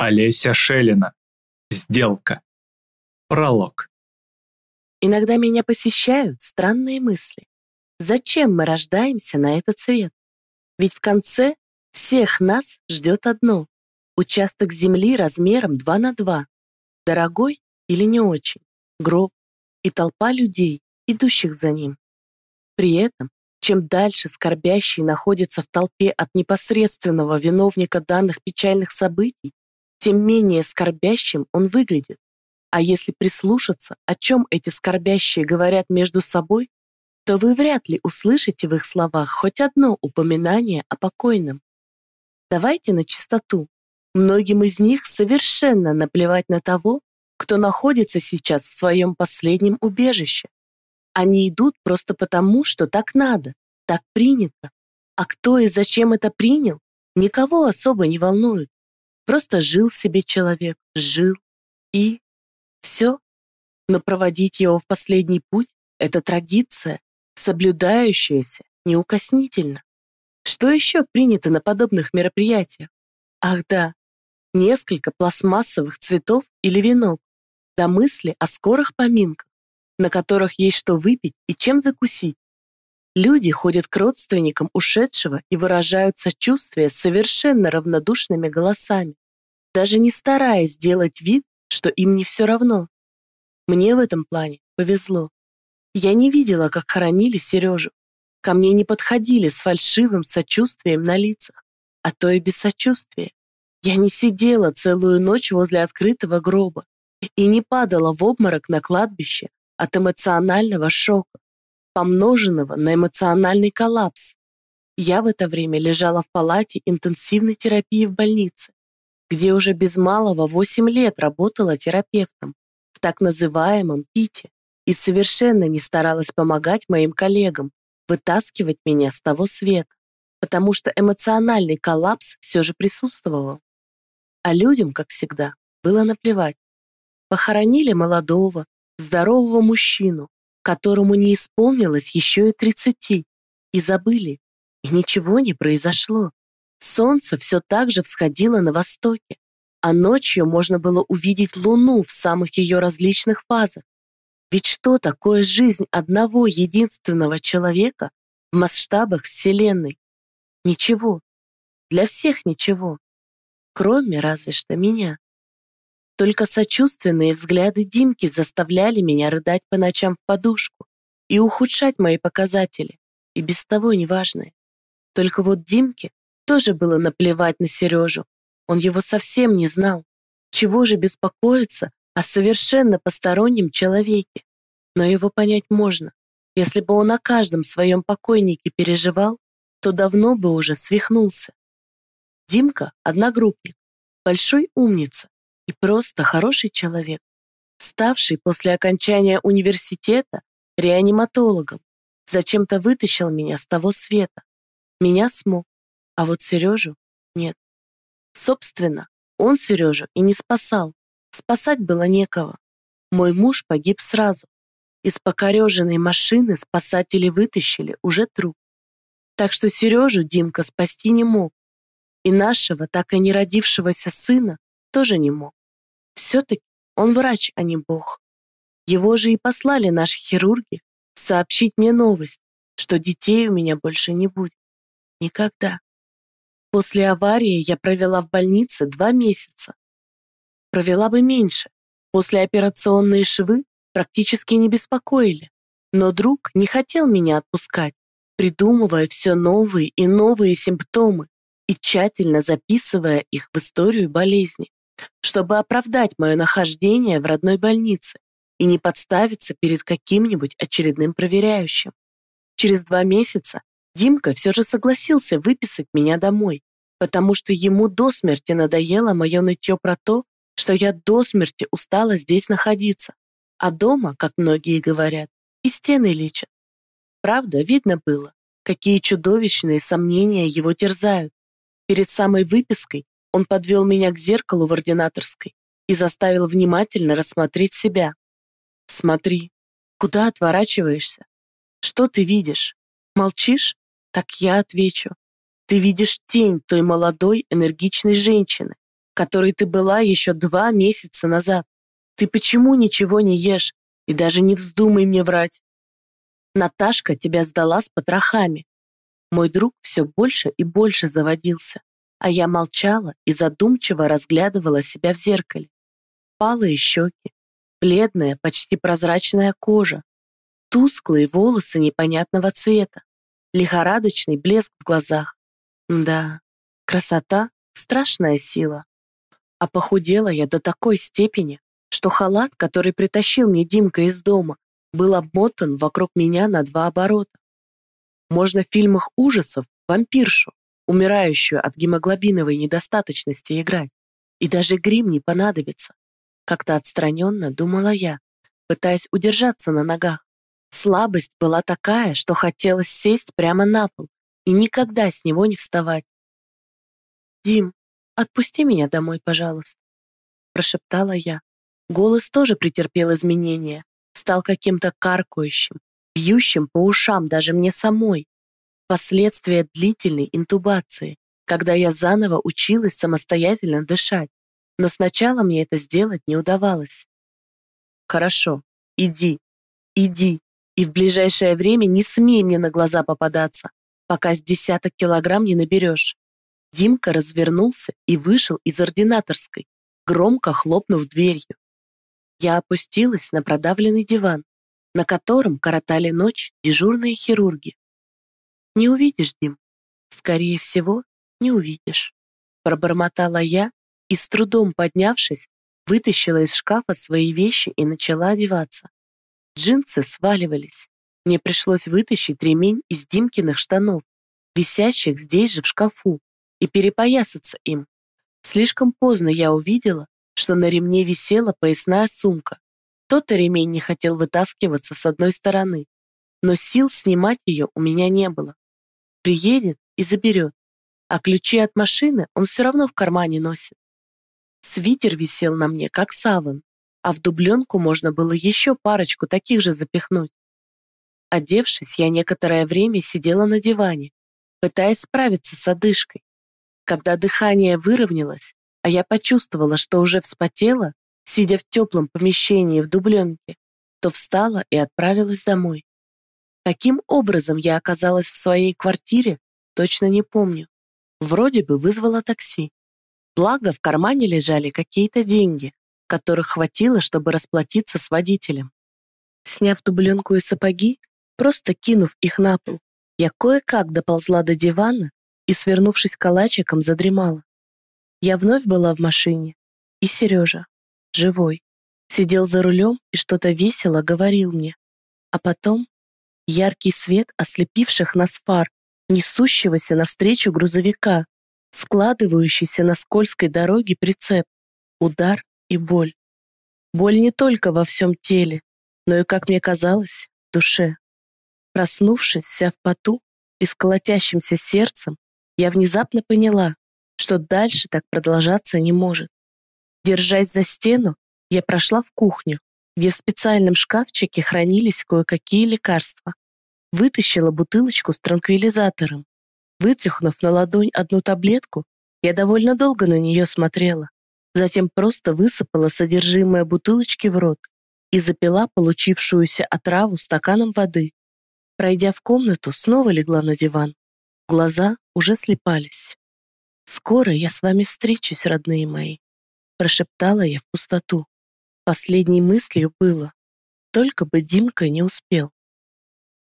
Олеся Шелина. Сделка. Пролог. Иногда меня посещают странные мысли. Зачем мы рождаемся на этот свет? Ведь в конце всех нас ждет одно — участок земли размером 2 на 2, дорогой или не очень, гроб и толпа людей, идущих за ним. При этом, чем дальше скорбящий находится в толпе от непосредственного виновника данных печальных событий, тем менее скорбящим он выглядит. А если прислушаться, о чем эти скорбящие говорят между собой, то вы вряд ли услышите в их словах хоть одно упоминание о покойном. Давайте на чистоту. Многим из них совершенно наплевать на того, кто находится сейчас в своем последнем убежище. Они идут просто потому, что так надо, так принято. А кто и зачем это принял, никого особо не волнует. Просто жил себе человек, жил, и все. Но проводить его в последний путь — это традиция, соблюдающаяся неукоснительно. Что еще принято на подобных мероприятиях? Ах да, несколько пластмассовых цветов или венок, до мысли о скорых поминках, на которых есть что выпить и чем закусить. Люди ходят к родственникам ушедшего и выражают сочувствие совершенно равнодушными голосами, даже не стараясь сделать вид, что им не все равно. Мне в этом плане повезло. Я не видела, как хоронили Сережу. Ко мне не подходили с фальшивым сочувствием на лицах, а то и без сочувствия. Я не сидела целую ночь возле открытого гроба и не падала в обморок на кладбище от эмоционального шока помноженного на эмоциональный коллапс. Я в это время лежала в палате интенсивной терапии в больнице, где уже без малого 8 лет работала терапевтом в так называемом ПИТе и совершенно не старалась помогать моим коллегам вытаскивать меня с того света, потому что эмоциональный коллапс все же присутствовал. А людям, как всегда, было наплевать. Похоронили молодого, здорового мужчину, которому не исполнилось еще и тридцати, и забыли, и ничего не произошло. Солнце все так же всходило на востоке, а ночью можно было увидеть луну в самых ее различных фазах. Ведь что такое жизнь одного единственного человека в масштабах Вселенной? Ничего. Для всех ничего. Кроме разве что меня. Только сочувственные взгляды Димки заставляли меня рыдать по ночам в подушку и ухудшать мои показатели, и без того неважные. Только вот Димке тоже было наплевать на Сережу. Он его совсем не знал. Чего же беспокоиться о совершенно постороннем человеке? Но его понять можно. Если бы он о каждом своем покойнике переживал, то давно бы уже свихнулся. Димка – одногруппник, большой умница, и просто хороший человек, ставший после окончания университета реаниматологом, зачем-то вытащил меня с того света. Меня смог, а вот Сережу нет. Собственно, он Сережу и не спасал. Спасать было некого. Мой муж погиб сразу. Из покореженной машины спасатели вытащили уже труп. Так что Сережу Димка спасти не мог. И нашего, так и не родившегося сына тоже не мог. Все-таки он врач, а не бог. Его же и послали наши хирурги сообщить мне новость, что детей у меня больше не будет. Никогда. После аварии я провела в больнице два месяца. Провела бы меньше. После операционные швы практически не беспокоили. Но друг не хотел меня отпускать, придумывая все новые и новые симптомы и тщательно записывая их в историю болезни чтобы оправдать мое нахождение в родной больнице и не подставиться перед каким-нибудь очередным проверяющим. Через два месяца Димка все же согласился выписать меня домой, потому что ему до смерти надоело мое нытье про то, что я до смерти устала здесь находиться, а дома, как многие говорят, и стены лечат. Правда, видно было, какие чудовищные сомнения его терзают. Перед самой выпиской он подвел меня к зеркалу в ординаторской и заставил внимательно рассмотреть себя. «Смотри, куда отворачиваешься? Что ты видишь? Молчишь? Так я отвечу. Ты видишь тень той молодой, энергичной женщины, которой ты была еще два месяца назад. Ты почему ничего не ешь? И даже не вздумай мне врать. Наташка тебя сдала с потрохами. Мой друг все больше и больше заводился, а я молчала и задумчиво разглядывала себя в зеркале. Палые щеки, бледная, почти прозрачная кожа, тусклые волосы непонятного цвета, лихорадочный блеск в глазах. Да, красота — страшная сила. А похудела я до такой степени, что халат, который притащил мне Димка из дома, был обмотан вокруг меня на два оборота. Можно в фильмах ужасов вампиршу, умирающую от гемоглобиновой недостаточности, играть. И даже грим не понадобится. Как-то отстраненно думала я, пытаясь удержаться на ногах. Слабость была такая, что хотелось сесть прямо на пол и никогда с него не вставать. «Дим, отпусти меня домой, пожалуйста», прошептала я. Голос тоже претерпел изменения, стал каким-то каркающим, бьющим по ушам даже мне самой. Последствия длительной интубации, когда я заново училась самостоятельно дышать, но сначала мне это сделать не удавалось. «Хорошо, иди, иди, и в ближайшее время не смей мне на глаза попадаться, пока с десяток килограмм не наберешь». Димка развернулся и вышел из ординаторской, громко хлопнув дверью. Я опустилась на продавленный диван, на котором коротали ночь дежурные хирурги. «Не увидишь, Дим. Скорее всего, не увидишь», пробормотала я и, с трудом поднявшись, вытащила из шкафа свои вещи и начала одеваться. Джинсы сваливались. Мне пришлось вытащить ремень из Димкиных штанов, висящих здесь же в шкафу, и перепоясаться им. Слишком поздно я увидела, что на ремне висела поясная сумка. Тот ремень не хотел вытаскиваться с одной стороны, но сил снимать ее у меня не было. Приедет и заберет, а ключи от машины он все равно в кармане носит. Свитер висел на мне, как саван, а в дубленку можно было еще парочку таких же запихнуть. Одевшись, я некоторое время сидела на диване, пытаясь справиться с одышкой. Когда дыхание выровнялось, а я почувствовала, что уже вспотела, сидя в теплом помещении в дубленке, то встала и отправилась домой. Каким образом я оказалась в своей квартире, точно не помню. Вроде бы вызвала такси. Благо, в кармане лежали какие-то деньги, которых хватило, чтобы расплатиться с водителем. Сняв дубленку и сапоги, просто кинув их на пол, я кое-как доползла до дивана и, свернувшись калачиком, задремала. Я вновь была в машине, и Сережа, живой, сидел за рулем и что-то весело говорил мне. А потом яркий свет ослепивших нас фар, несущегося навстречу грузовика, складывающийся на скользкой дороге прицеп, удар и боль. Боль не только во всем теле, но и, как мне казалось, в душе. Проснувшись вся в поту и с колотящимся сердцем, я внезапно поняла, что дальше так продолжаться не может. Держась за стену, я прошла в кухню, где в специальном шкафчике хранились кое-какие лекарства. Вытащила бутылочку с транквилизатором. Вытряхнув на ладонь одну таблетку, я довольно долго на нее смотрела. Затем просто высыпала содержимое бутылочки в рот и запила получившуюся отраву стаканом воды. Пройдя в комнату, снова легла на диван. Глаза уже слепались. «Скоро я с вами встречусь, родные мои», прошептала я в пустоту. Последней мыслью было, только бы Димка не успел.